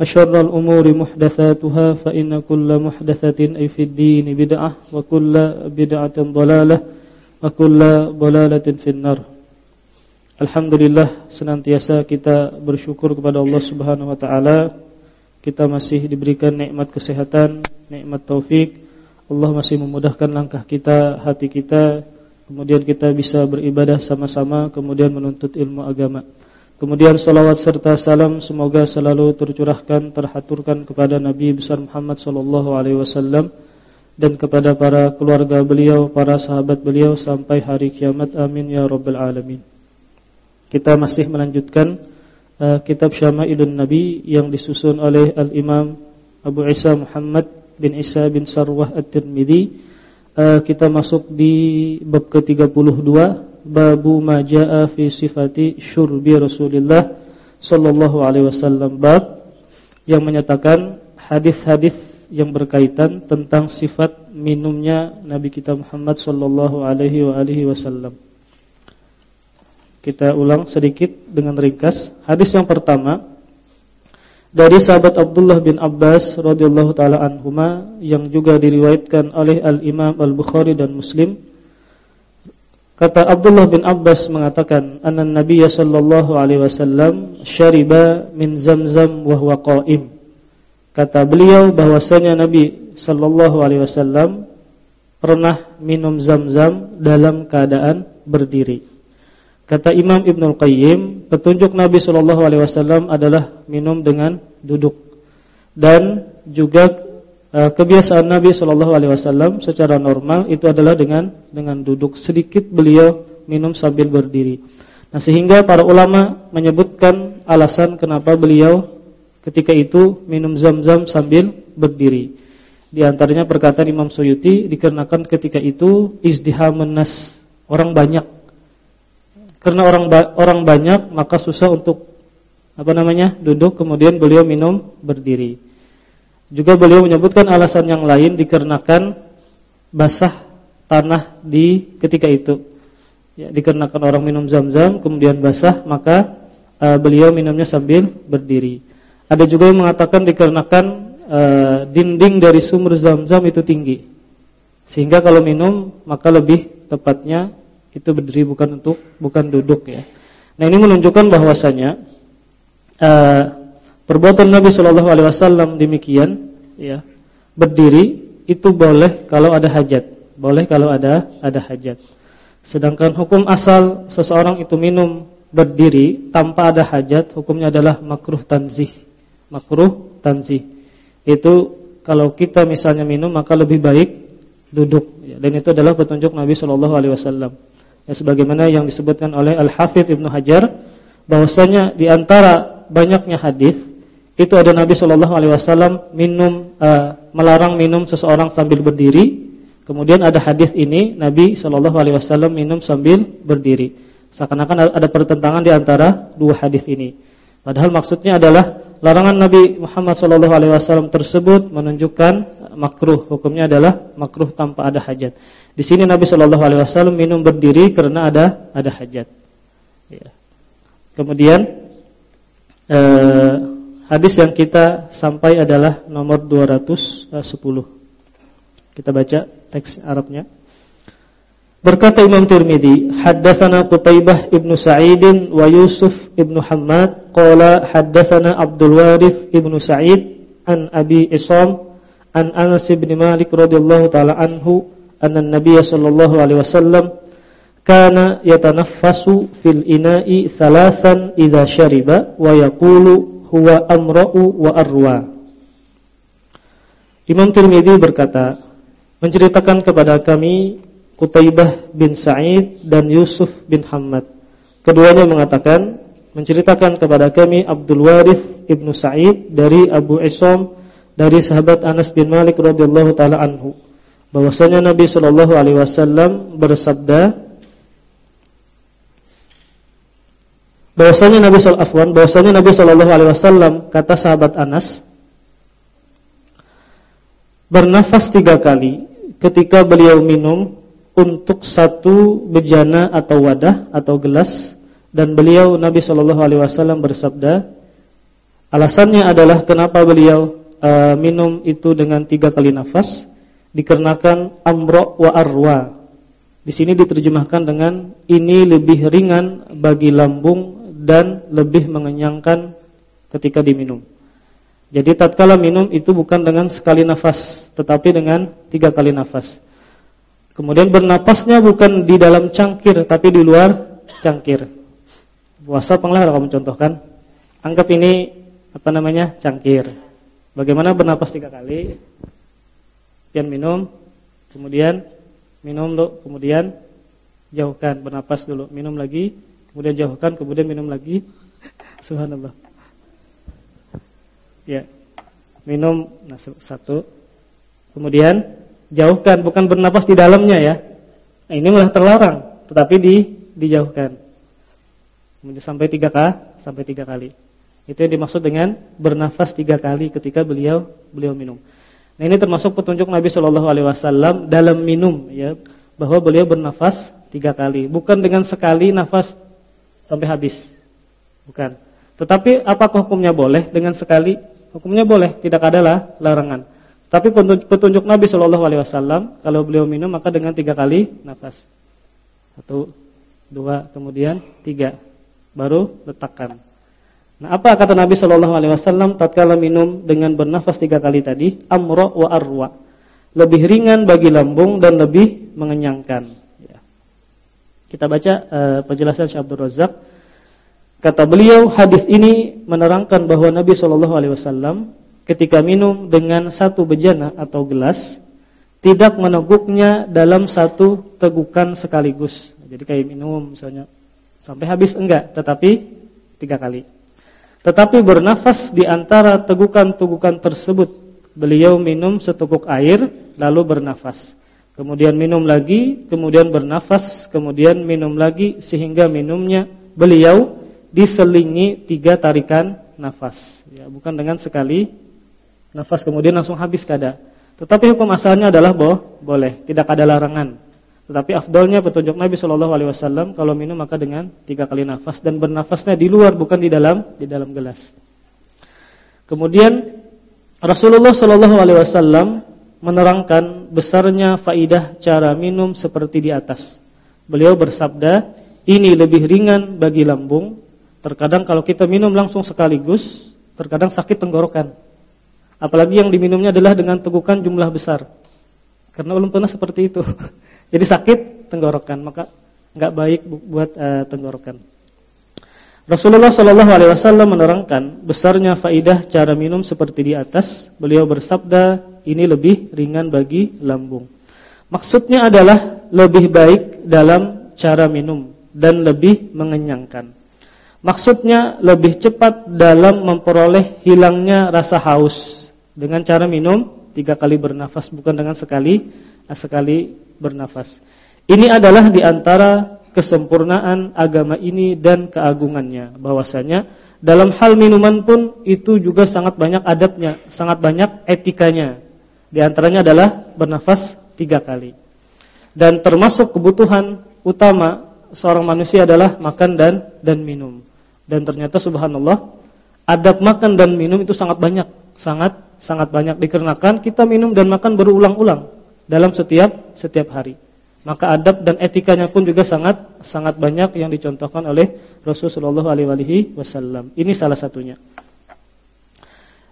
أشر الأمور محدثاتها فإن كل محدثة أي في الدين بدعة وكل بدعة ضلالة وكل ضلالة في النار Alhamdulillah senantiasa kita bersyukur kepada Allah Subhanahu wa taala kita masih diberikan nikmat kesehatan, nikmat taufik. Allah masih memudahkan langkah kita, hati kita, kemudian kita bisa beribadah sama-sama, kemudian menuntut ilmu agama. Kemudian salawat serta salam semoga selalu tercurahkan, terhaturkan kepada Nabi besar Muhammad sallallahu alaihi wasallam dan kepada para keluarga beliau, para sahabat beliau sampai hari kiamat. Amin ya rabbal alamin. Kita masih melanjutkan uh, kitab Syama'ilun Nabi yang disusun oleh Al-Imam Abu Isa Muhammad bin Isa bin Sarwah At-Tirmidzi. Uh, kita masuk di bab ke-32 babu ma jaa fi sifati syurbi Rasulullah sallallahu alaihi wasallam bab yang menyatakan hadis-hadis yang berkaitan tentang sifat minumnya Nabi kita Muhammad sallallahu alaihi wa alihi wasallam. Kita ulang sedikit dengan ringkas. Hadis yang pertama dari sahabat Abdullah bin Abbas radhiyallahu taala anhuma yang juga diriwayatkan oleh Al Imam Al Bukhari dan Muslim Kata Abdullah bin Abbas mengatakan, "Anna Nabi sallallahu alaihi wasallam syariba min Zamzam wa huwa qa'im." Kata beliau bahwasanya Nabi sallallahu alaihi wasallam pernah minum Zamzam dalam keadaan berdiri. Kata Imam Ibnul Qayyim, petunjuk Nabi sallallahu alaihi wasallam adalah minum dengan duduk. Dan juga kebiasaan Nabi Shallallahu Alaihi Wasallam secara normal itu adalah dengan dengan duduk sedikit beliau minum sambil berdiri. Nah sehingga para ulama menyebutkan alasan kenapa beliau ketika itu minum zam-zam sambil berdiri. Di antaranya perkataan Imam Suyuti dikarenakan ketika itu izdihamun nas orang banyak. Karena orang ba orang banyak maka susah untuk apa namanya duduk kemudian beliau minum berdiri. Juga beliau menyebutkan alasan yang lain dikarenakan basah tanah di ketika itu. Ya, dikarenakan orang minum zam-zam kemudian basah, maka uh, beliau minumnya sambil berdiri. Ada juga yang mengatakan dikarenakan uh, dinding dari sumur zam-zam itu tinggi. Sehingga kalau minum maka lebih tepatnya itu berdiri bukan untuk bukan duduk ya. Nah, ini menunjukkan bahwasanya uh, Perbuatan Nabi Shallallahu Alaihi Wasallam demikian, ya, berdiri itu boleh kalau ada hajat, boleh kalau ada ada hajat. Sedangkan hukum asal seseorang itu minum berdiri tanpa ada hajat, hukumnya adalah makruh tanzih, makruh tanzih. Itu kalau kita misalnya minum maka lebih baik duduk, ya, dan itu adalah petunjuk Nabi Shallallahu Alaihi Wasallam. Ya, sebagaimana yang disebutkan oleh Al Hafidh Ibnu Hajar, bahwasanya di antara banyaknya hadis itu ada Nabi Shallallahu Alaihi Wasallam minum uh, melarang minum seseorang sambil berdiri. Kemudian ada hadis ini Nabi Shallallahu Alaihi Wasallam minum sambil berdiri. Seakan-akan ada pertentangan di antara dua hadis ini. Padahal maksudnya adalah larangan Nabi Muhammad Shallallahu Alaihi Wasallam tersebut menunjukkan makruh. Hukumnya adalah makruh tanpa ada hajat. Di sini Nabi Shallallahu Alaihi Wasallam minum berdiri karena ada ada hajat. Ya. Kemudian. Uh, Hadis yang kita sampai adalah nomor 210. Kita baca teks Arabnya. Berkata Imam Tirmidzi, haddatsana Qutaibah ibnu Sa'id wa Yusuf ibnu Hammad qala haddatsana Abdul Warith ibnu Sa'id an Abi Isam an Anas bin Malik radhiyallahu taala anhu anna Nabiy sallallahu alaihi wasallam kana yatanaffasu fil ina'i thalathan idza syariba wa yaqulu huwa amra'u wa arwa. Imam Tirmidzi berkata, menceritakan kepada kami Qutaibah bin Sa'id dan Yusuf bin Hamad. Keduanya mengatakan, menceritakan kepada kami Abdul Warith ibnu Sa'id dari Abu Isom dari sahabat Anas bin Malik radhiyallahu taala anhu bahwasanya Nabi Shallallahu alaihi wasallam bersabda bahwasanya Nabi sallallahu bahwasanya Nabi sallallahu alaihi wasallam kata sahabat Anas bernafas tiga kali ketika beliau minum untuk satu bejana atau wadah atau gelas dan beliau Nabi sallallahu alaihi wasallam bersabda alasannya adalah kenapa beliau uh, minum itu dengan tiga kali nafas? Dikarenakan amro wa arwa. Di sini diterjemahkan dengan ini lebih ringan bagi lambung dan lebih mengenyangkan ketika diminum. Jadi tatkala minum itu bukan dengan sekali nafas, tetapi dengan tiga kali nafas. Kemudian bernapasnya bukan di dalam cangkir, tapi di luar cangkir. Puasa penglah kamu contohkan. Anggap ini apa namanya cangkir. Bagaimana bernapas tiga kali? Pian minum, kemudian minum dulu, kemudian jauhkan, bernapas dulu, minum lagi, kemudian jauhkan, kemudian minum lagi. Subhanallah. Ya. Minum nah, satu. Kemudian jauhkan, bukan bernapas di dalamnya ya. Nah, ini malah terlarang, tetapi di dijauhkan. Sampai tiga kali, sampai tiga kali. Itu yang dimaksud dengan bernafas tiga kali ketika beliau beliau minum. Nah ini termasuk petunjuk Nabi Shallallahu Alaihi Wasallam dalam minum ya bahwa beliau bernafas tiga kali, bukan dengan sekali nafas sampai habis. Bukan. Tetapi apakah hukumnya boleh dengan sekali? Hukumnya boleh, tidak ada larangan. Tapi petunjuk Nabi Shallallahu Alaihi Wasallam kalau beliau minum maka dengan tiga kali nafas. Satu, dua, kemudian tiga, baru letakkan. Nah, apa kata Nabi Shallallahu Alaihi Wasallam tatkala minum dengan bernafas tiga kali tadi? Amro wa arwa, lebih ringan bagi lambung dan lebih mengenyangkan. Kita baca uh, penjelasan Syekh Abdul Razak. Kata beliau, hadis ini menerangkan bahwa Nabi Shallallahu alaihi wasallam ketika minum dengan satu bejana atau gelas tidak meneguknya dalam satu tegukan sekaligus. Jadi kayak minum misalnya sampai habis enggak, tetapi tiga kali. Tetapi bernafas di antara tegukan-tegukan tersebut. Beliau minum seteguk air lalu bernafas kemudian minum lagi, kemudian bernafas, kemudian minum lagi sehingga minumnya beliau diselingi tiga tarikan nafas. Ya, bukan dengan sekali nafas kemudian langsung habis kada. Tetapi hukum asalnya adalah boh, boleh, tidak ada larangan. Tetapi afdolnya petunjuk Nabi Shallallahu Alaihi Wasallam kalau minum maka dengan tiga kali nafas dan bernafasnya di luar bukan di dalam di dalam gelas. Kemudian Rasulullah Shallallahu Alaihi Wasallam menerangkan besarnya faidah cara minum seperti di atas. Beliau bersabda, ini lebih ringan bagi lambung. Terkadang kalau kita minum langsung sekaligus, terkadang sakit tenggorokan. Apalagi yang diminumnya adalah dengan tegukan jumlah besar. Karena belum pernah seperti itu. Jadi sakit tenggorokan, maka nggak baik buat uh, tenggorokan. Rasulullah Shallallahu Alaihi Wasallam menerangkan besarnya faidah cara minum seperti di atas. Beliau bersabda, ini lebih ringan bagi lambung. Maksudnya adalah lebih baik dalam cara minum dan lebih mengenyangkan. Maksudnya lebih cepat dalam memperoleh hilangnya rasa haus dengan cara minum tiga kali bernafas bukan dengan sekali sekali bernafas. Ini adalah di antara kesempurnaan agama ini dan keagungannya. Bahwasanya dalam hal minuman pun itu juga sangat banyak adabnya, sangat banyak etikanya. Di antaranya adalah bernafas tiga kali. Dan termasuk kebutuhan utama seorang manusia adalah makan dan dan minum. Dan ternyata subhanallah, adab makan dan minum itu sangat banyak, sangat sangat banyak dikarenakan kita minum dan makan berulang-ulang dalam setiap setiap hari. Maka adab dan etikanya pun juga sangat sangat banyak yang dicontohkan oleh Rasulullah alaihi wasallam. Ini salah satunya.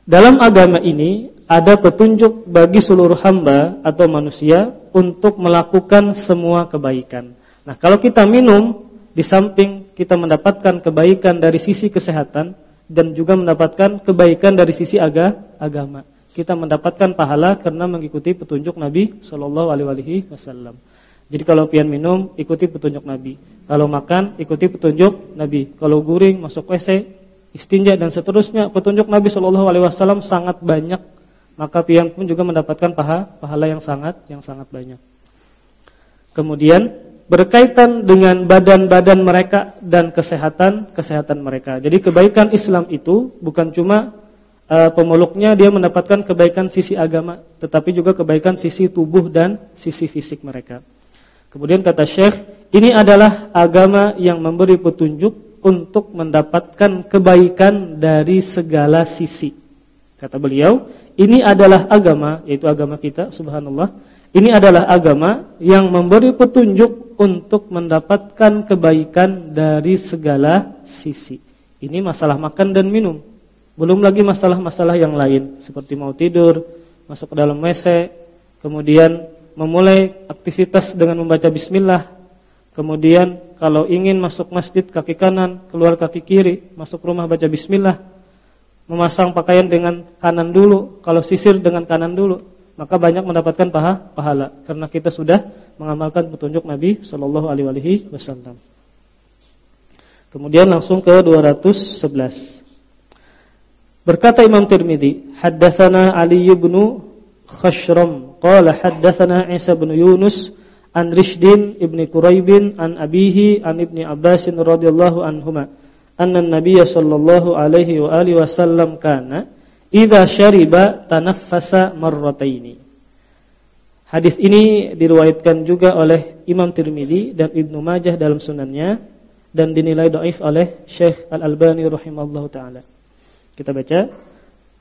Dalam agama ini ada petunjuk bagi seluruh hamba atau manusia untuk melakukan semua kebaikan. Nah, kalau kita minum di samping kita mendapatkan kebaikan dari sisi kesehatan dan juga mendapatkan kebaikan dari sisi aga, agama. Kita mendapatkan pahala karena mengikuti petunjuk Nabi Shallallahu alaihi wasallam. Jadi kalau pian minum, ikuti petunjuk Nabi. Kalau makan, ikuti petunjuk Nabi. Kalau guring, masuk WC, istinja dan seterusnya, petunjuk Nabi Shallallahu alaihi wasallam sangat banyak, maka pian pun juga mendapatkan paha, pahala yang sangat yang sangat banyak. Kemudian berkaitan dengan badan-badan mereka dan kesehatan kesehatan mereka. Jadi kebaikan Islam itu bukan cuma uh, pemeluknya dia mendapatkan kebaikan sisi agama, tetapi juga kebaikan sisi tubuh dan sisi fisik mereka. Kemudian kata Syekh, ini adalah agama yang memberi petunjuk untuk mendapatkan kebaikan dari segala sisi. Kata beliau, ini adalah agama, yaitu agama kita, subhanallah. Ini adalah agama yang memberi petunjuk untuk mendapatkan kebaikan dari segala sisi. Ini masalah makan dan minum. Belum lagi masalah-masalah yang lain, seperti mau tidur, masuk ke dalam WC, kemudian memulai aktivitas dengan membaca bismillah. Kemudian kalau ingin masuk masjid kaki kanan, keluar kaki kiri, masuk rumah baca bismillah. Memasang pakaian dengan kanan dulu, kalau sisir dengan kanan dulu, maka banyak mendapatkan paha, pahala karena kita sudah mengamalkan petunjuk Nabi sallallahu alaihi wasallam. Kemudian langsung ke 211. Berkata Imam Tirmizi, haddatsana Ali bin Khashram Qala haddatsana Isa bin Yunus an Rishdin ibni Quraibin an abihi an ibni Abbas radhiyallahu anhuma anna an-nabiy sallallahu alaihi wa alihi wasallam kana idza syariba tanaffasa marrataini Hadis ini diriwayatkan juga oleh Imam Tirmizi dan Ibnu Majah dalam sunannya dan dinilai dhaif oleh Syekh Al-Albani rahimallahu taala. Kita baca.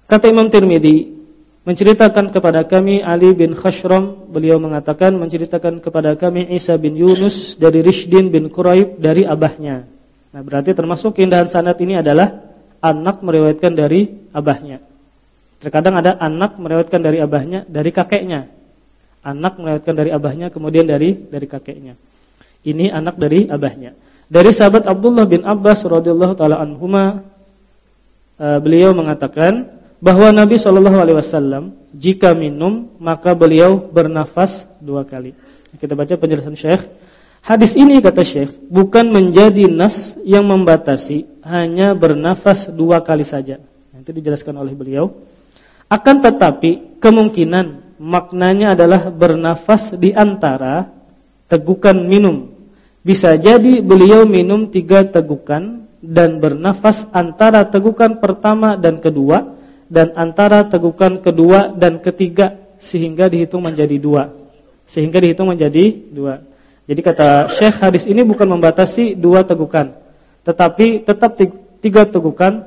Kata Imam Tirmizi, menceritakan kepada kami Ali bin Khashram beliau mengatakan menceritakan kepada kami Isa bin Yunus dari Rishdin bin Quraib dari abahnya. Nah berarti termasuk keindahan sanad ini adalah anak meriwayatkan dari abahnya. Terkadang ada anak meriwayatkan dari abahnya dari kakeknya. Anak meriwayatkan dari abahnya kemudian dari dari kakeknya. Ini anak dari abahnya. Dari sahabat Abdullah bin Abbas radhiyallahu taala anhuma eh, beliau mengatakan bahwa Nabi Shallallahu Alaihi Wasallam jika minum maka beliau bernafas dua kali. Kita baca penjelasan Syekh. Hadis ini kata Syekh bukan menjadi nas yang membatasi hanya bernafas dua kali saja. Nanti dijelaskan oleh beliau. Akan tetapi kemungkinan maknanya adalah bernafas di antara tegukan minum. Bisa jadi beliau minum tiga tegukan dan bernafas antara tegukan pertama dan kedua dan antara tegukan kedua dan ketiga sehingga dihitung menjadi dua. Sehingga dihitung menjadi dua. Jadi kata Syekh hadis ini bukan membatasi dua tegukan, tetapi tetap tiga tegukan,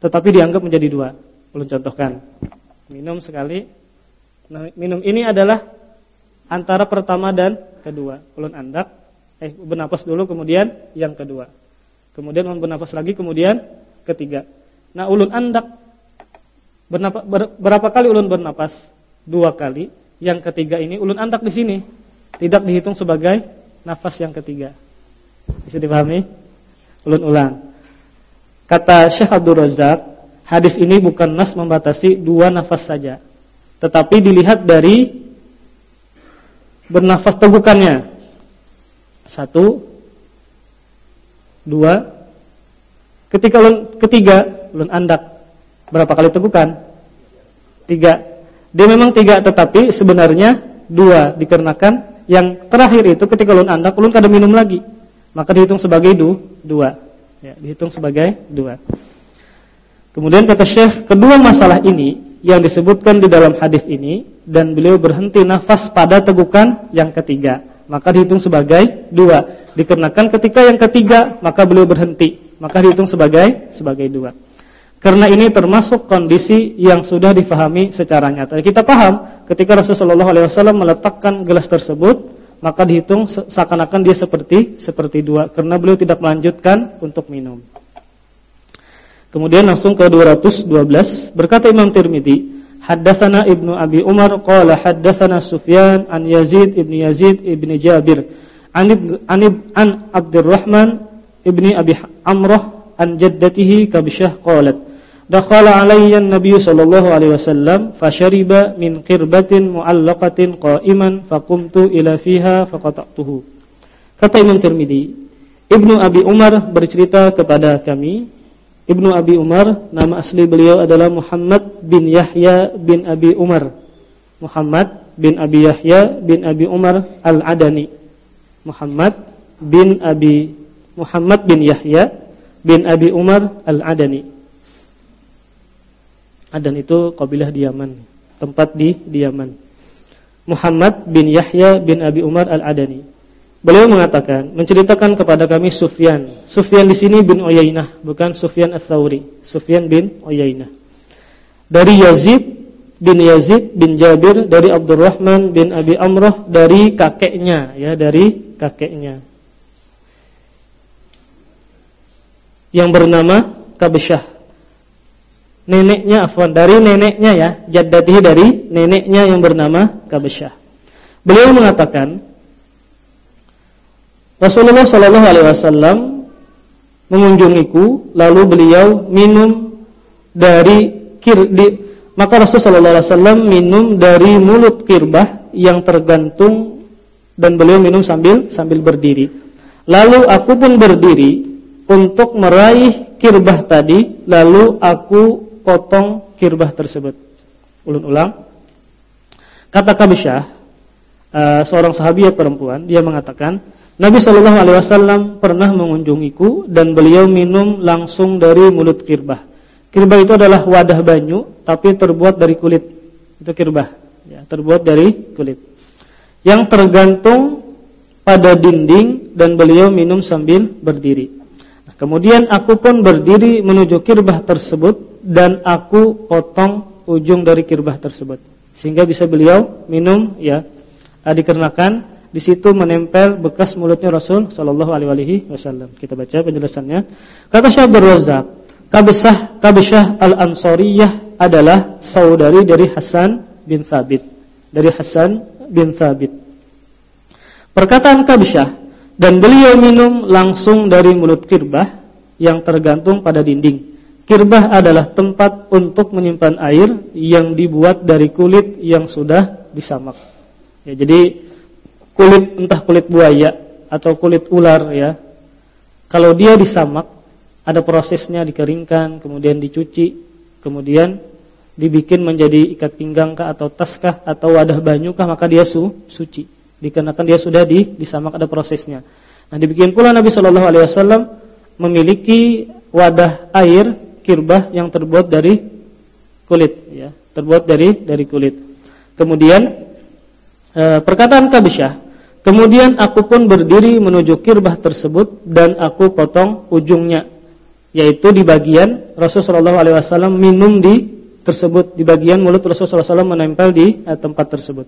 tetapi dianggap menjadi dua. Ulun contohkan. Minum sekali. Nah, minum ini adalah antara pertama dan kedua. Ulun andak, eh bernapas dulu kemudian yang kedua. Kemudian ulun bernapas lagi kemudian ketiga. Nah, ulun andak Bernapas, ber, berapa kali ulun bernapas? Dua kali. Yang ketiga ini ulun antak di sini. Tidak dihitung sebagai nafas yang ketiga. Bisa dipahami? Ulun ulang. Kata Syekh Abdul Razak, hadis ini bukan nas membatasi dua nafas saja. Tetapi dilihat dari bernafas tegukannya. Satu, dua. Ketika ulun ketiga, ulun andak Berapa kali tegukan? Tiga. Dia memang tiga tetapi sebenarnya dua dikarenakan yang terakhir itu ketika ulun andak ulun kada minum lagi. Maka dihitung sebagai du, dua. Ya, dihitung sebagai dua. Kemudian kata Syekh, kedua masalah ini yang disebutkan di dalam hadis ini dan beliau berhenti nafas pada tegukan yang ketiga. Maka dihitung sebagai dua. Dikarenakan ketika yang ketiga maka beliau berhenti, maka dihitung sebagai sebagai dua. Karena ini termasuk kondisi yang sudah difahami secara nyata. Kita paham ketika Rasulullah SAW meletakkan gelas tersebut, maka dihitung seakan-akan dia seperti seperti dua, karena beliau tidak melanjutkan untuk minum. Kemudian langsung ke 212 berkata Imam Tirmidzi, haddatsana Ibnu Abi Umar qala haddatsana Sufyan an Yazid ibni Yazid ibni Jabir an an, an Abdurrahman ibni Abi Amrah an jaddatihi kabsyah qalat dakhala alayya an-nabiy sallallahu alaihi wasallam fashariba min qirbatin mu'allaqatin qa'iman faqumtu ila fiha faqata'tuhu. Kata Imam Tirmizi, Ibnu Abi Umar bercerita kepada kami Ibnu Abi Umar, nama asli beliau adalah Muhammad bin Yahya bin Abi Umar. Muhammad bin Abi Yahya bin Abi Umar Al-Adani. Muhammad bin Abi Muhammad bin Yahya bin Abi Umar Al-Adani. Adan itu kabilah di Yaman, tempat di di Yaman. Muhammad bin Yahya bin Abi Umar Al-Adani. Beliau mengatakan, menceritakan kepada kami Sufyan. Sufyan di sini bin Uyainah, bukan Sufyan Ats-Tsauri. Sufyan bin Uyainah. Dari Yazid bin Yazid bin Jabir dari Abdurrahman bin Abi Amrah dari kakeknya, ya, dari kakeknya. Yang bernama Kabesyah. Neneknya afwan, dari neneknya ya, jaddatihi dari neneknya yang bernama Kabesyah. Beliau mengatakan, Rasulullah Shallallahu Alaihi Wasallam mengunjungiku, lalu beliau minum dari kir di, maka Rasulullah Shallallahu Alaihi Wasallam minum dari mulut kirbah yang tergantung dan beliau minum sambil sambil berdiri. Lalu aku pun berdiri untuk meraih kirbah tadi, lalu aku potong kirbah tersebut. Ulun ulang. Kata Kabisyah, uh, seorang sahabat perempuan, dia mengatakan, Nabi Shallallahu Alaihi Wasallam pernah mengunjungiku dan beliau minum langsung dari mulut kirbah. Kirbah itu adalah wadah banyu, tapi terbuat dari kulit. Itu kirbah, ya, terbuat dari kulit. Yang tergantung pada dinding dan beliau minum sambil berdiri. Nah, kemudian aku pun berdiri menuju kirbah tersebut dan aku potong ujung dari kirbah tersebut, sehingga bisa beliau minum, ya, dikarenakan di situ menempel bekas mulutnya Rasul sallallahu alaihi wasallam. Kita baca penjelasannya. Kata Syekh Abdul Razak, Kabsah Kabsyah Al-Ansariyah adalah saudari dari Hasan bin Thabit. Dari Hasan bin Thabit. Perkataan Kabsyah dan beliau minum langsung dari mulut kirbah yang tergantung pada dinding. Kirbah adalah tempat untuk menyimpan air yang dibuat dari kulit yang sudah disamak. Ya, jadi kulit entah kulit buaya atau kulit ular ya. Kalau dia disamak, ada prosesnya dikeringkan, kemudian dicuci, kemudian dibikin menjadi ikat pinggang kah atau tas kah atau wadah banyu kah maka dia su suci. Dikarenakan dia sudah di disamak ada prosesnya. Nah, dibikin pula Nabi Shallallahu alaihi wasallam memiliki wadah air kirbah yang terbuat dari kulit ya, terbuat dari dari kulit. Kemudian e, perkataan Kabisyah Kemudian aku pun berdiri menuju kirbah tersebut dan aku potong ujungnya, yaitu di bagian Rasulullah SAW minum di tersebut di bagian mulut Rasulullah SAW menempel di eh, tempat tersebut.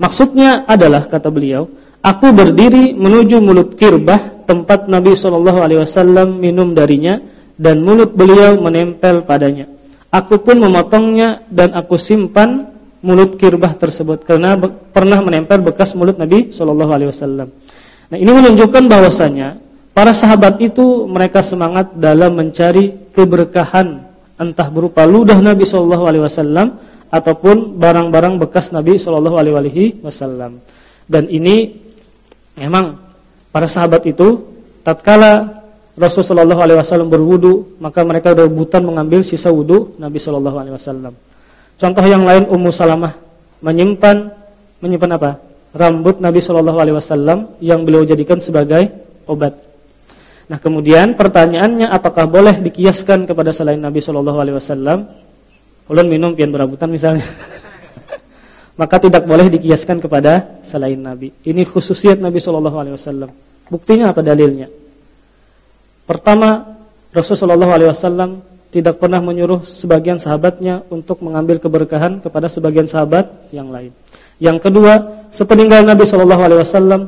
Maksudnya adalah kata beliau, aku berdiri menuju mulut kirbah tempat Nabi SAW minum darinya dan mulut beliau menempel padanya. Aku pun memotongnya dan aku simpan mulut kirbah tersebut karena pernah menempel bekas mulut Nabi Shallallahu alaihi wasallam. Nah, ini menunjukkan bahwasanya para sahabat itu mereka semangat dalam mencari keberkahan entah berupa ludah Nabi Shallallahu alaihi wasallam ataupun barang-barang bekas Nabi Shallallahu alaihi wasallam. Dan ini memang para sahabat itu tatkala Rasulullah Shallallahu alaihi wasallam berwudu, maka mereka rebutan mengambil sisa wudu Nabi Shallallahu alaihi wasallam. Contoh yang lain Ummu Salamah menyimpan menyimpan apa? Rambut Nabi Shallallahu alaihi wasallam yang beliau jadikan sebagai obat. Nah, kemudian pertanyaannya apakah boleh dikiaskan kepada selain Nabi Shallallahu alaihi wasallam? Ulun minum pian berabutan misalnya. Maka tidak boleh dikiaskan kepada selain Nabi. Ini khususiat Nabi Shallallahu alaihi wasallam. Buktinya apa dalilnya? Pertama, Rasulullah wasallam tidak pernah menyuruh sebagian sahabatnya untuk mengambil keberkahan kepada sebagian sahabat yang lain. Yang kedua, sepeninggal Nabi Shallallahu alaihi wasallam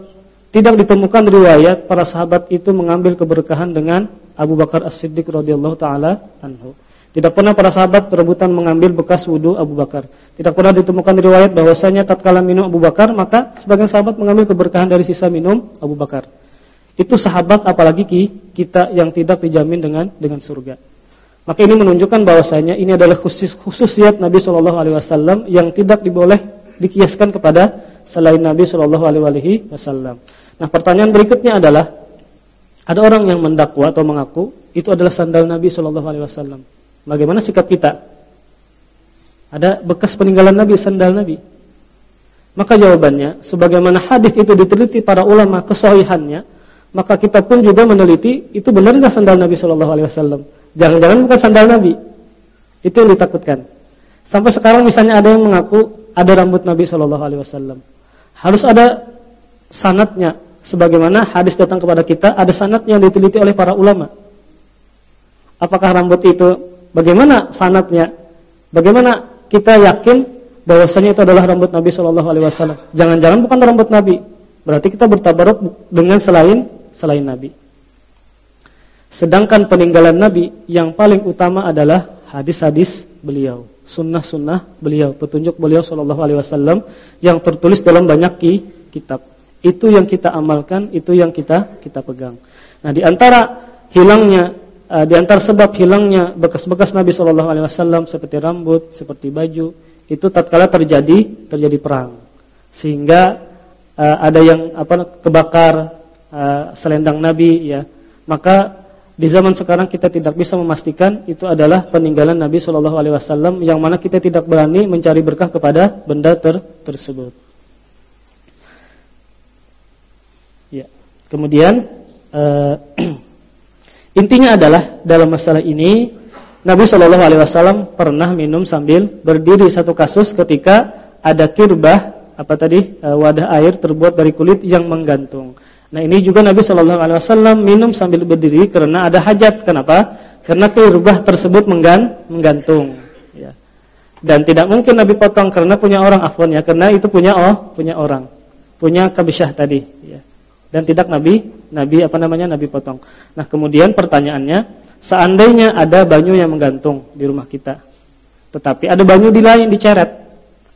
tidak ditemukan riwayat para sahabat itu mengambil keberkahan dengan Abu Bakar As-Siddiq radhiyallahu taala anhu. Tidak pernah para sahabat berebutan mengambil bekas wudu Abu Bakar. Tidak pernah ditemukan riwayat bahwasanya tatkala minum Abu Bakar maka sebagian sahabat mengambil keberkahan dari sisa minum Abu Bakar. Itu sahabat apalagi kita yang tidak dijamin dengan dengan surga. Maka ini menunjukkan bahwasanya ini adalah khusus khususiat Nabi Shallallahu alaihi wasallam yang tidak diboleh dikiaskan kepada selain Nabi Shallallahu alaihi wasallam. Nah, pertanyaan berikutnya adalah Ada orang yang mendakwa atau mengaku itu adalah sandal Nabi Shallallahu alaihi wasallam. Bagaimana sikap kita? Ada bekas peninggalan Nabi, sandal Nabi. Maka jawabannya, sebagaimana hadis itu diteliti para ulama kesahihannya, maka kita pun juga meneliti itu benar enggak sandal Nabi Shallallahu alaihi wasallam. Jangan-jangan bukan sandal Nabi. Itu yang ditakutkan. Sampai sekarang misalnya ada yang mengaku ada rambut Nabi Shallallahu alaihi wasallam. Harus ada sanatnya sebagaimana hadis datang kepada kita ada sanat yang diteliti oleh para ulama. Apakah rambut itu bagaimana sanatnya? Bagaimana kita yakin bahwasanya itu adalah rambut Nabi Shallallahu alaihi wasallam? Jangan-jangan bukan rambut Nabi. Berarti kita bertabaruk dengan selain selain Nabi. Sedangkan peninggalan Nabi yang paling utama adalah hadis-hadis beliau, sunnah-sunnah beliau, petunjuk beliau Shallallahu Alaihi Wasallam yang tertulis dalam banyak kitab. Itu yang kita amalkan, itu yang kita kita pegang. Nah, di antara hilangnya, di antara sebab hilangnya bekas-bekas Nabi Shallallahu Alaihi Wasallam seperti rambut, seperti baju, itu tatkala terjadi terjadi perang, sehingga uh, ada yang apa kebakar uh, selendang Nabi, ya, maka di zaman sekarang kita tidak bisa memastikan itu adalah peninggalan Nabi Shallallahu Alaihi Wasallam yang mana kita tidak berani mencari berkah kepada benda ter tersebut. Ya. Kemudian uh, intinya adalah dalam masalah ini Nabi Shallallahu Alaihi Wasallam pernah minum sambil berdiri satu kasus ketika ada kirbah apa tadi uh, wadah air terbuat dari kulit yang menggantung. Nah ini juga Nabi Shallallahu Alaihi Wasallam minum sambil berdiri karena ada hajat. Kenapa? Karena kerubah tersebut menggan, menggantung. Ya. Dan tidak mungkin Nabi potong karena punya orang afwan ya, karena itu punya oh punya orang, punya kabisyah tadi. Ya. Dan tidak Nabi, Nabi apa namanya Nabi potong. Nah kemudian pertanyaannya, seandainya ada banyu yang menggantung di rumah kita, tetapi ada banyu di lain diceret,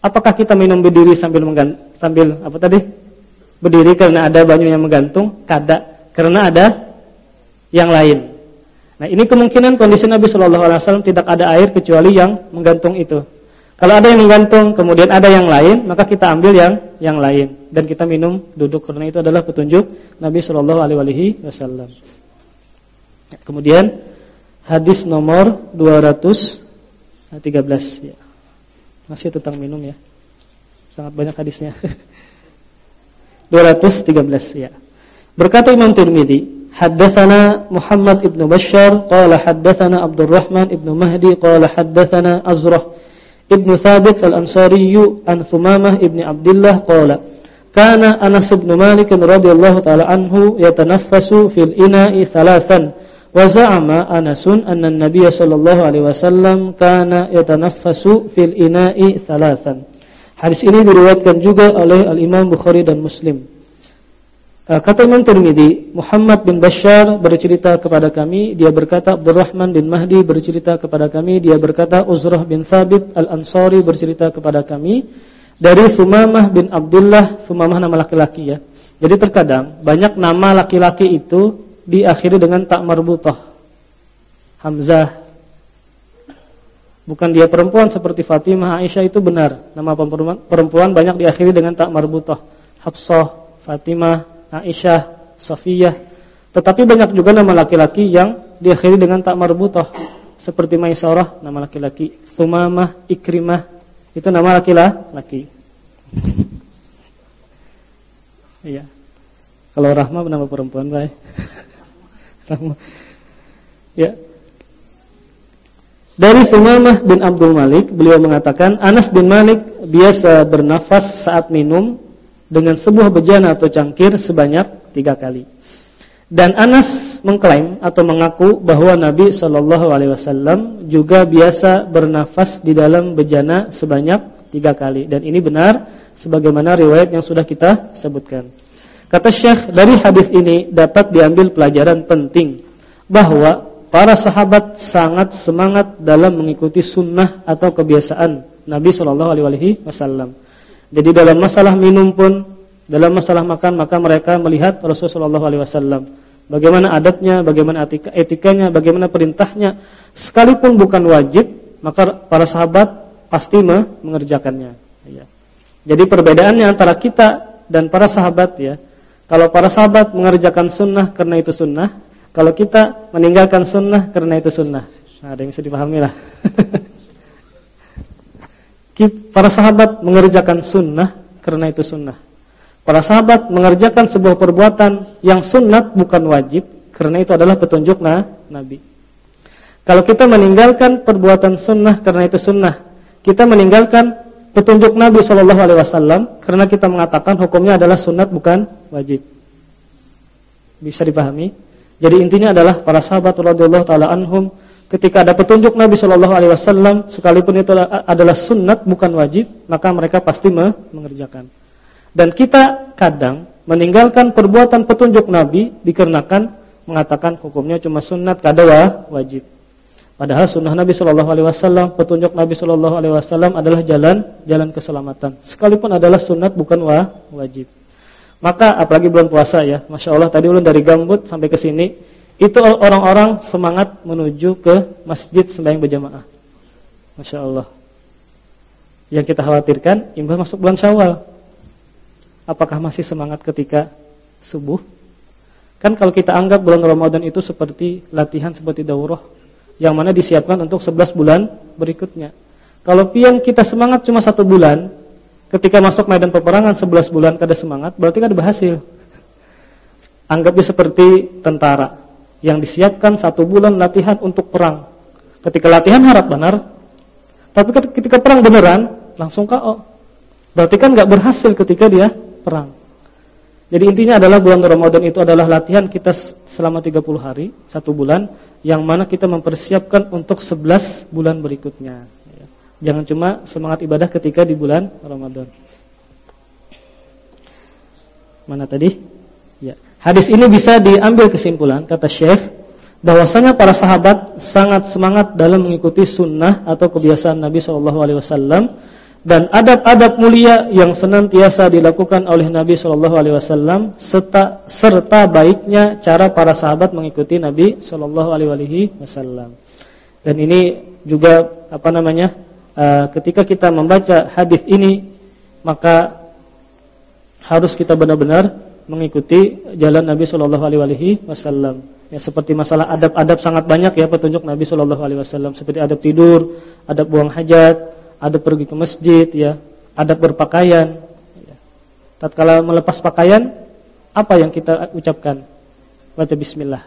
apakah kita minum berdiri sambil menggantung, sambil apa tadi? Berdiri karena ada banyu yang menggantung, kada karena ada yang lain. Nah, ini kemungkinan kondisi Nabi Shallallahu alaihi wasallam tidak ada air kecuali yang menggantung itu. Kalau ada yang menggantung, kemudian ada yang lain, maka kita ambil yang yang lain dan kita minum duduk karena itu adalah petunjuk Nabi Shallallahu alaihi wasallam. Kemudian hadis nomor 213 ya. Masih tentang minum ya. Sangat banyak hadisnya. 213 ya. Berkata Imam Tirmizi, haddatsana Muhammad ibn Bashar qala haddatsana Abdurrahman ibn Mahdi qala haddatsana Azrah ibn Thabit al-Ansari an Thumamah ibn Abdullah qala kana Anas ibn Malik radhiyallahu taala anhu yatanaffasu fil ina'i thalathan wa za'ama Anas anna an-nabiy sallallahu alaihi wasallam kana yatanaffasu fil ina'i thalathan Hadis ini diriwayatkan juga oleh Al-Imam Bukhari dan Muslim. Eh, kata Imam Tirmidzi, Muhammad bin Bashar bercerita kepada kami, dia berkata Abdurrahman bin Mahdi bercerita kepada kami, dia berkata Uzrah bin Thabit Al-Ansari bercerita kepada kami dari Sumamah bin Abdullah, Sumamah nama laki-laki ya. Jadi terkadang banyak nama laki-laki itu diakhiri dengan tak marbutah. Hamzah, Bukan dia perempuan seperti Fatimah, Aisyah itu benar. Nama perempuan, banyak diakhiri dengan tak marbutah. Hafsah, Fatimah, Aisyah, Safiyah. Tetapi banyak juga nama laki-laki yang diakhiri dengan tak marbutah. Seperti Maisarah, nama laki-laki. Thumamah, Ikrimah, itu nama laki-laki. Iya. Kalau Rahma nama perempuan, baik. Rahma. Ya. Dari Sumamah bin Abdul Malik, beliau mengatakan Anas bin Malik biasa bernafas saat minum dengan sebuah bejana atau cangkir sebanyak tiga kali. Dan Anas mengklaim atau mengaku bahwa Nabi Shallallahu Alaihi Wasallam juga biasa bernafas di dalam bejana sebanyak tiga kali. Dan ini benar, sebagaimana riwayat yang sudah kita sebutkan. Kata Syekh, dari hadis ini dapat diambil pelajaran penting bahwa Para sahabat sangat semangat dalam mengikuti sunnah atau kebiasaan Nabi Shallallahu Alaihi Wasallam. Jadi dalam masalah minum pun, dalam masalah makan maka mereka melihat Rasulullah Shallallahu Alaihi Wasallam. Bagaimana adatnya, bagaimana etika, etikanya, bagaimana perintahnya. Sekalipun bukan wajib, maka para sahabat pasti mengerjakannya. Ya. Jadi perbedaannya antara kita dan para sahabat ya, Kalau para sahabat mengerjakan sunnah karena itu sunnah, kalau kita meninggalkan sunnah karena itu sunnah. Nah, ada yang bisa dipahami lah. para sahabat mengerjakan sunnah karena itu sunnah. Para sahabat mengerjakan sebuah perbuatan yang sunnat bukan wajib karena itu adalah petunjuk nah, Nabi. Kalau kita meninggalkan perbuatan sunnah karena itu sunnah, kita meninggalkan petunjuk Nabi Shallallahu Alaihi Wasallam karena kita mengatakan hukumnya adalah sunat bukan wajib. Bisa dipahami? Jadi intinya adalah para sahabat radhiyallahu taala anhum ketika ada petunjuk Nabi Shallallahu Alaihi Wasallam sekalipun itu adalah sunat bukan wajib, maka mereka pasti mengerjakan. Dan kita kadang meninggalkan perbuatan petunjuk Nabi dikarenakan mengatakan hukumnya cuma sunat kada wajib. Padahal sunnah Nabi Shallallahu Alaihi Wasallam, petunjuk Nabi Shallallahu Alaihi Wasallam adalah jalan jalan keselamatan. Sekalipun adalah sunat bukan wajib. Maka apalagi bulan puasa ya, masya Allah tadi ulun dari Gambut sampai ke sini itu orang-orang semangat menuju ke masjid sembahyang berjamaah. Masya Allah. Yang kita khawatirkan imbas masuk bulan Syawal apakah masih semangat ketika subuh? Kan kalau kita anggap bulan Ramadan itu seperti latihan seperti daurah yang mana disiapkan untuk 11 bulan berikutnya. Kalau pian kita semangat cuma satu bulan, ketika masuk medan peperangan 11 bulan kada semangat, berarti kada berhasil. Anggapnya seperti tentara yang disiapkan satu bulan latihan untuk perang. Ketika latihan harap benar, tapi ketika perang beneran langsung KO. Berarti kan nggak berhasil ketika dia perang. Jadi intinya adalah bulan Ramadan itu adalah latihan kita selama 30 hari, satu bulan, yang mana kita mempersiapkan untuk 11 bulan berikutnya. Jangan cuma semangat ibadah ketika di bulan Ramadan. Mana tadi? Ya. Hadis ini bisa diambil kesimpulan, kata Syekh, bahwasanya para sahabat sangat semangat dalam mengikuti sunnah atau kebiasaan Nabi SAW dan adab-adab mulia yang senantiasa dilakukan oleh Nabi Shallallahu Alaihi Wasallam serta serta baiknya cara para sahabat mengikuti Nabi Shallallahu Alaihi Wasallam. Dan ini juga apa namanya? Uh, ketika kita membaca hadis ini maka harus kita benar-benar mengikuti jalan Nabi Shallallahu Alaihi Wasallam. Ya seperti masalah adab-adab sangat banyak ya petunjuk Nabi Shallallahu Alaihi Wasallam seperti adab tidur, adab buang hajat ada pergi ke masjid ya, ada berpakaian. Ya. Tatkala melepas pakaian, apa yang kita ucapkan? Baca bismillah.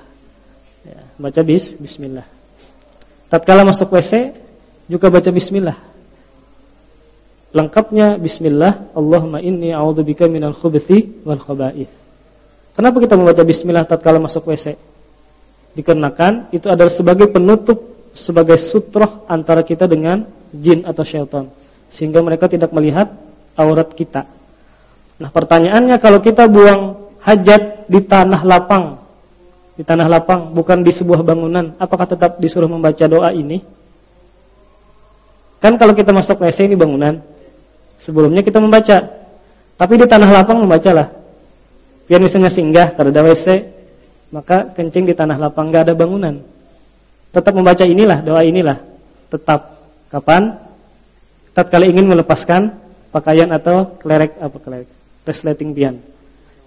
Ya, baca bis, bismillah. Tatkala masuk WC juga baca bismillah. Lengkapnya bismillah, Allahumma inni a'udzubika minal khubuthi wal khaba'ith. Kenapa kita membaca bismillah tatkala masuk WC? Dikarenakan itu adalah sebagai penutup sebagai sutroh antara kita dengan jin atau syaitan sehingga mereka tidak melihat aurat kita. Nah, pertanyaannya kalau kita buang hajat di tanah lapang, di tanah lapang bukan di sebuah bangunan, apakah tetap disuruh membaca doa ini? Kan kalau kita masuk WC ini bangunan, sebelumnya kita membaca. Tapi di tanah lapang membacalah. Biar misalnya singgah kalau ada WC, maka kencing di tanah lapang enggak ada bangunan tetap membaca inilah, doa inilah. Tetap kapan? Tatkala ingin melepaskan pakaian atau klerek apa klerek, resleting pian.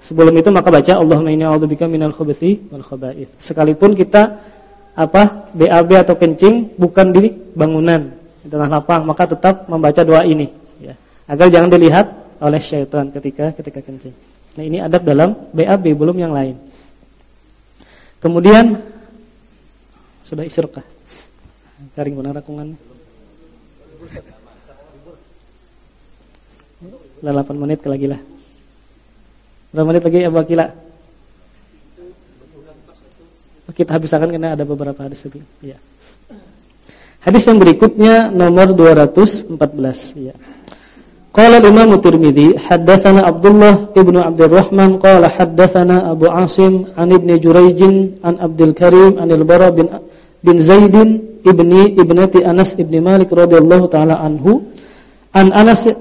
Sebelum itu maka baca Allahumma inni a'udzubika minal khubuthi wal khaba'ith. Sekalipun kita apa BAB atau kencing bukan di bangunan, di tanah lapang, maka tetap membaca doa ini ya. Agar jangan dilihat oleh syaitan ketika ketika kencing. Nah, ini adab dalam BAB belum yang lain. Kemudian sudah isyurkah? Karing benar rakungan. 8 menit lagi lah. Berapa menit lagi Abu Akila? Kita habiskan karena ada beberapa hadis lagi. Ya. Hadis yang berikutnya nomor 214 ya. Qala Imam Tirmizi haddatsana Abdullah ibnu Abdurrahman qala haddatsana Abu Asim an Ibnu Jurayj an Abdul Karim an Al-Bara bin bin Zaidin ibni ibnati Anas ibni Malik radhiyallahu taala anhu an Anas uh,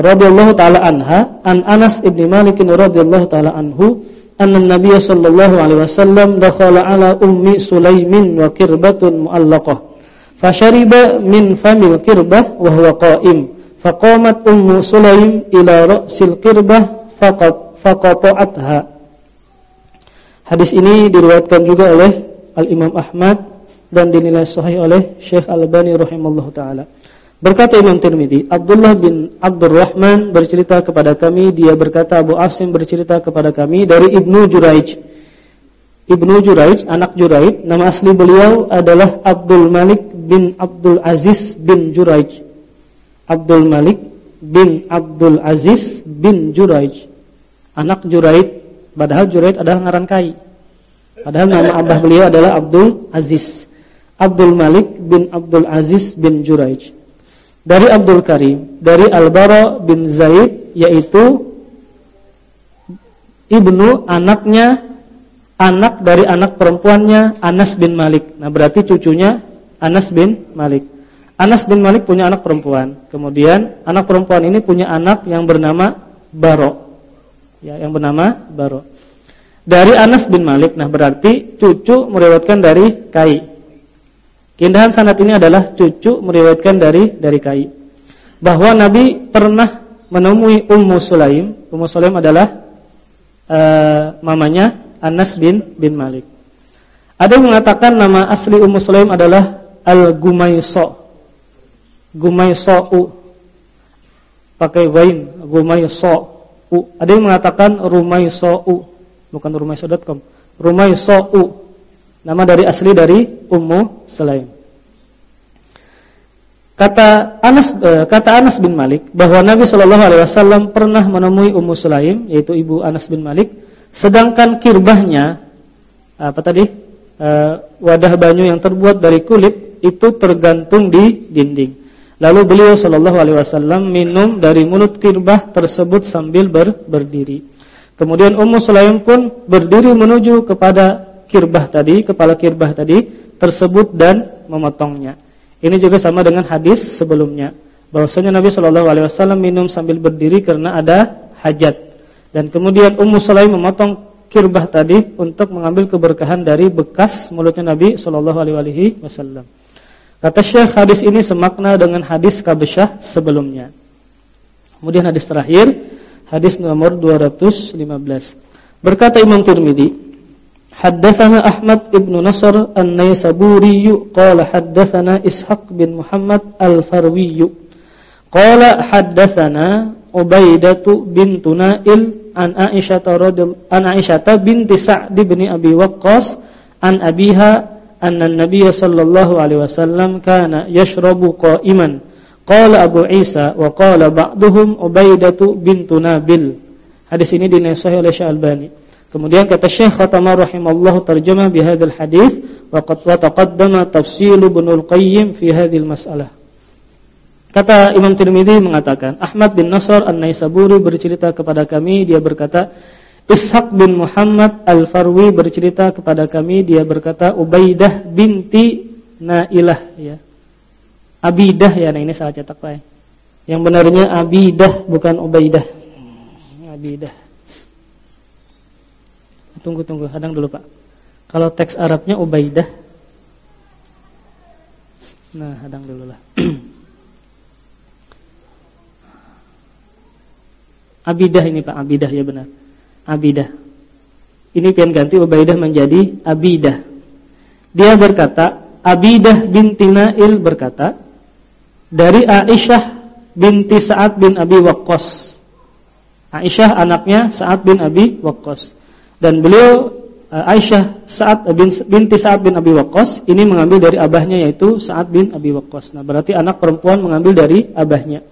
radhiyallahu taala anha an Anas ibni Malik radhiyallahu taala anhu anna Nabiy sallallahu alaihi wasallam dakhala ala ummi Sulaimin wa kirbatun muallaqah fashariba min famil kirbah wa huwa qa'im faqamat ummu Sulaim ila ra'sil kirbah faqat faqata'atha Hadis ini diriwayatkan juga oleh Al-Imam Ahmad dan dinilai sahih oleh Syekh Al-Albani rahimallahu taala. Berkata Imam Tirmidzi, Abdullah bin Abdurrahman bercerita kepada kami, dia berkata Abu Asim bercerita kepada kami dari Ibnu Juraij. Ibnu Juraij, anak Juraij, nama asli beliau adalah Abdul Malik bin Abdul Aziz bin Juraij. Abdul Malik bin Abdul Aziz bin Juraij. Anak Juraij Padahal Juraid adalah ngaran kai. Padahal nama abah beliau adalah Abdul Aziz. Abdul Malik bin Abdul Aziz bin Juraij. Dari Abdul Karim, dari Al-Bara bin Zaid yaitu ibnu anaknya anak dari anak perempuannya Anas bin Malik. Nah, berarti cucunya Anas bin Malik. Anas bin Malik punya anak perempuan. Kemudian anak perempuan ini punya anak yang bernama Baro ya yang bernama Baro. Dari Anas bin Malik, nah berarti cucu meriwayatkan dari Kai. Keindahan sanad ini adalah cucu meriwayatkan dari dari Kai. Bahwa Nabi pernah menemui Ummu Sulaim. Ummu Sulaim adalah uh, mamanya Anas bin bin Malik. Ada yang mengatakan nama asli Ummu Sulaim adalah Al-Gumayso. Gumayso'u. Pakai ghain, Gumayso. Ada yang mengatakan Rumaisa'u, bukan rumaisa.com. Rumaisa'u. Nama dari asli dari Ummu Sulaim. Kata Anas eh, kata Anas bin Malik bahwa Nabi Shallallahu alaihi wasallam pernah menemui Ummu Sulaim yaitu ibu Anas bin Malik sedangkan kirbahnya apa tadi? Eh, wadah banyu yang terbuat dari kulit itu tergantung di dinding. Lalu beliau sallallahu alaihi wasallam minum dari mulut kirbah tersebut sambil ber, berdiri. Kemudian Ummu Sulaim pun berdiri menuju kepada kirbah tadi, kepala kirbah tadi tersebut dan memotongnya. Ini juga sama dengan hadis sebelumnya. Bahwasanya Nabi sallallahu alaihi wasallam minum sambil berdiri karena ada hajat. Dan kemudian Ummu Sulaim memotong kirbah tadi untuk mengambil keberkahan dari bekas mulutnya Nabi sallallahu alaihi wasallam. Kata Syekh hadis ini semakna dengan hadis Kabesyah sebelumnya. Kemudian hadis terakhir, hadis nomor 215. Berkata Imam Tirmizi, Haddatsana Ahmad ibn Nasr An-Naisaburi qala haddatsana Ishaq bin Muhammad Al-Farwi qala haddatsana Ubaidah bintu Nail an Aisyah radhiyallahu an Aisyah binti Sa'd bin Abi Waqqas an abiha anna an-nabiy sallallahu alaihi wasallam kana yashrabu qa'iman. Qala Abu Isa wa qala ba'duhum Ubaidatu bintu Nabil. Hadis ini dinasihati oleh Syalbani. Kemudian kata Syekh Khatamah rahimallahu tarjama bi hadzal hadis wa qad wa taqaddama tafsil Ibnu Al-Qayyim fi hadzal mas'alah. Kata Imam Tirmizi mengatakan, Ahmad bin Nasr An-Naisaburi bercerita kepada kami, dia berkata, Ishaq bin Muhammad Al-Farwi bercerita kepada kami dia berkata Ubaidah binti Nailah ya. Abidah ya, nah ini salah cetak Pak. Ya. Yang benarnya Abidah bukan Ubaidah. Abidah. Tunggu tunggu, hadang dulu Pak. Kalau teks Arabnya Ubaidah. Nah, hadang dulu lah. Abidah ini Pak, Abidah ya benar. Abidah. Ini pian ganti Ubaidah menjadi Abidah. Dia berkata, Abidah binti Nail berkata, dari Aisyah binti Sa'ad bin Abi Waqqas. Aisyah anaknya Sa'ad bin Abi Waqqas. Dan beliau eh, Aisyah Sa'ad bin, binti Sa'ad bin Abi Waqqas ini mengambil dari abahnya yaitu Sa'ad bin Abi Waqqas. Nah, berarti anak perempuan mengambil dari abahnya.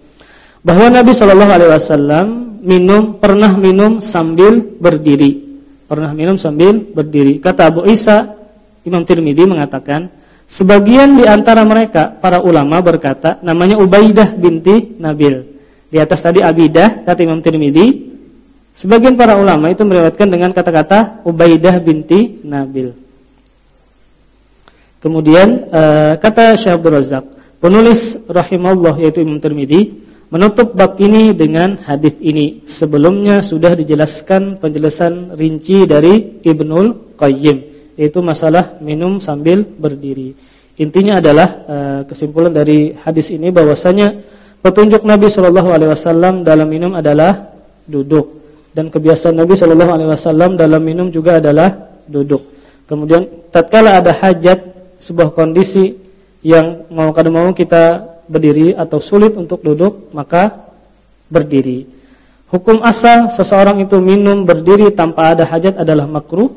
Bahwa Nabi Shallallahu alaihi wasallam minum pernah minum sambil berdiri. Pernah minum sambil berdiri. Kata Abu Isa, Imam Tirmidzi mengatakan, sebagian di antara mereka para ulama berkata namanya Ubaidah binti Nabil. Di atas tadi Abidah kata Imam Tirmidzi, sebagian para ulama itu meriwayatkan dengan kata-kata Ubaidah binti Nabil. Kemudian uh, kata Syekh Abdul Razak, penulis rahimallahu yaitu Imam Tirmidzi menutup bab ini dengan hadis ini. Sebelumnya sudah dijelaskan penjelasan rinci dari Ibnul Qayyim, yaitu masalah minum sambil berdiri. Intinya adalah uh, kesimpulan dari hadis ini bahwasanya petunjuk Nabi Shallallahu alaihi wasallam dalam minum adalah duduk dan kebiasaan Nabi Shallallahu alaihi wasallam dalam minum juga adalah duduk. Kemudian tatkala ada hajat sebuah kondisi yang mau kada mau kita berdiri atau sulit untuk duduk, maka berdiri. Hukum asal seseorang itu minum berdiri tanpa ada hajat adalah makruh.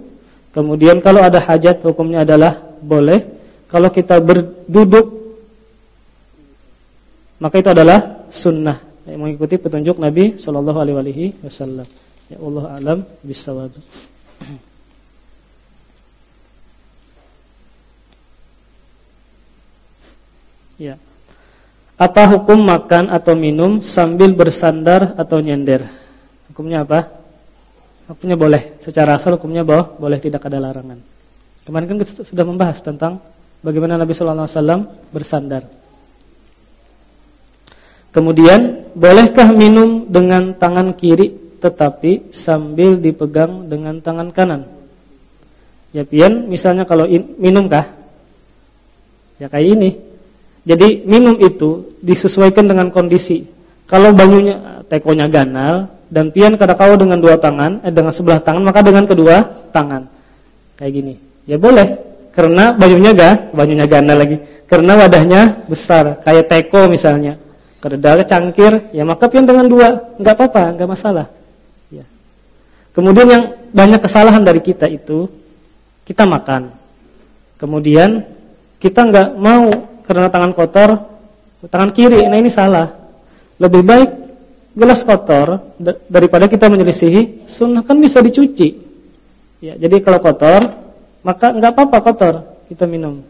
Kemudian kalau ada hajat hukumnya adalah boleh. Kalau kita berduduk maka itu adalah sunnah yang mengikuti petunjuk Nabi Shallallahu Alaihi Wasallam. Ya Allah alam bisawab. Ya. Apa hukum makan atau minum sambil bersandar atau nyender? Hukumnya apa? Hukumnya boleh. Secara asal hukumnya bahwa boleh tidak ada larangan. Kemarin kan kita sudah membahas tentang bagaimana Nabi Shallallahu Alaihi Wasallam bersandar. Kemudian, bolehkah minum dengan tangan kiri tetapi sambil dipegang dengan tangan kanan? Ya pian, misalnya kalau in, minumkah? Ya kayak ini. Jadi minum itu disesuaikan dengan kondisi. Kalau banyunya tekonya ganal dan pian kada kau dengan dua tangan, eh dengan sebelah tangan maka dengan kedua tangan. Kayak gini. Ya boleh karena banyunya ga, banyunya ganal lagi. Karena wadahnya besar, kayak teko misalnya kededal cangkir, ya maka pion dengan dua, nggak apa-apa, nggak masalah. Ya. Kemudian yang banyak kesalahan dari kita itu, kita makan. Kemudian kita nggak mau karena tangan kotor, tangan kiri, nah ini salah. Lebih baik gelas kotor daripada kita menyelisihi sunnah. Kan bisa dicuci. Ya, jadi kalau kotor, maka nggak apa-apa kotor. Kita minum.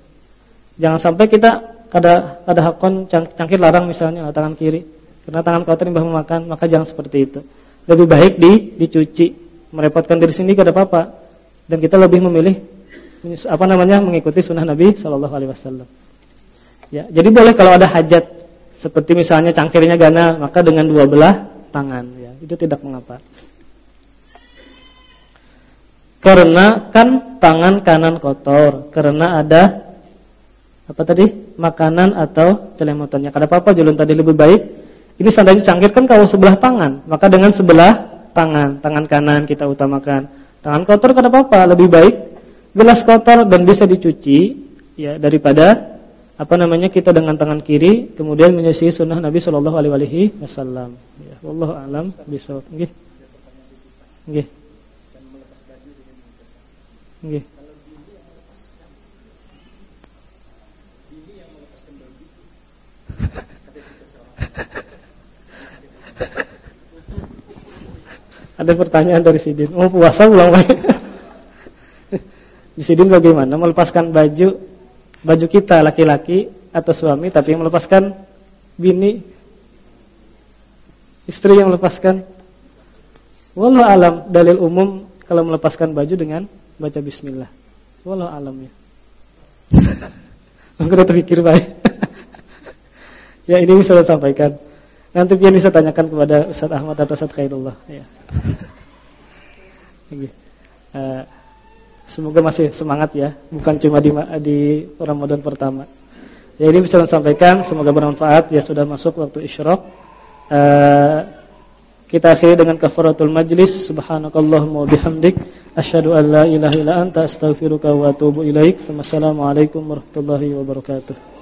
Jangan sampai kita ada ada hakon cangkir larang misalnya tangan kiri. Karena tangan kotor yang makan maka jangan seperti itu. Lebih baik di dicuci. Merepotkan diri sendiri kada apa-apa. Dan kita lebih memilih apa namanya mengikuti sunnah Nabi Shallallahu Alaihi Wasallam ya jadi boleh kalau ada hajat seperti misalnya cangkirnya gana maka dengan dua belah tangan ya itu tidak mengapa karena kan tangan kanan kotor karena ada apa tadi makanan atau celemotannya. Kada apa-apa julun tadi lebih baik. Ini seandainya cangkir kan kalau sebelah tangan, maka dengan sebelah tangan, tangan kanan kita utamakan. Tangan kotor kada apa-apa, lebih baik gelas kotor dan bisa dicuci ya daripada apa namanya kita dengan tangan kiri kemudian menyisihi sunnah Nabi Shallallahu alaihi wasallam. Ya, wallahu alam bisawab. Nggih. Nggih. Nggih. Ada pertanyaan dari Sidin. Oh, puasa ulang lagi. Di Sidin bagaimana melepaskan baju baju kita laki-laki atau suami tapi melepaskan bini istri yang melepaskan wallahu alam dalil umum kalau melepaskan baju dengan baca bismillah. Wallahu alam ya. Mungkin terpikir baik. ya ini bisa saya sampaikan. Nanti biar bisa tanyakan kepada Ustaz Ahmad atau Ustaz Khairullah ya. uh, semoga masih semangat ya, bukan cuma di di Ramadan pertama. Ya ini bisa saya sampaikan, semoga bermanfaat ya sudah masuk waktu isyraq. Uh, kita akhiri dengan kafaratul majlis. Subhanakallahumma bihamdik asyhadu an la ilaha illa anta astaghfiruka wa atubu ilaik. Wassalamualaikum warahmatullahi wabarakatuh.